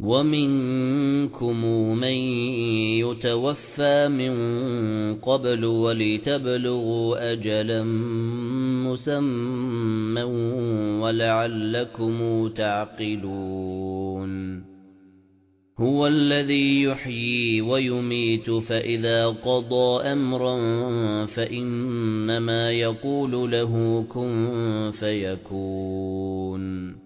وَمِنكُم مَّن يُتَوَفَّى مِن قَبْلُ وَلِتَبْلُغُوا أَجَلًا مُّسَمًّى وَلَعَلَّكُمْ تَعْقِلُونَ هُوَ الَّذِي يُحْيِي وَيُمِيتُ فَإِذَا قَضَى أَمْرًا فَإِنَّمَا يَقُولُ لَهُ كُن فَيَكُونُ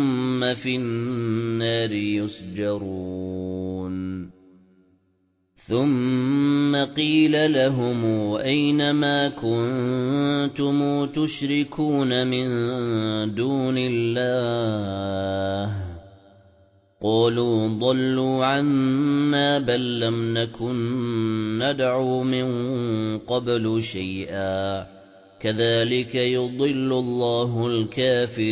فِي النَّارِ يُسْجَرُونَ. ثُمَّ قِيلَ لَهُمْ أَيْنَ مَا كُنتُمْ تُشْرِكُونَ مِن دُونِ اللَّهِ؟ قَالُوا ضَلُّوا عَنَّا بَل لَّمْ نَكُن نَّدْعُو مِن قَبْلُ شَيْئًا. كَذَلِكَ يُضِلُّ اللَّهُ الْكَافِرِينَ.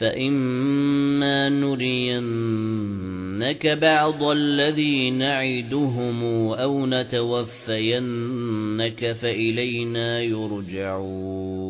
فإما نرينك بعض الذي نعدهم أو نتوفينك فإلينا يرجعون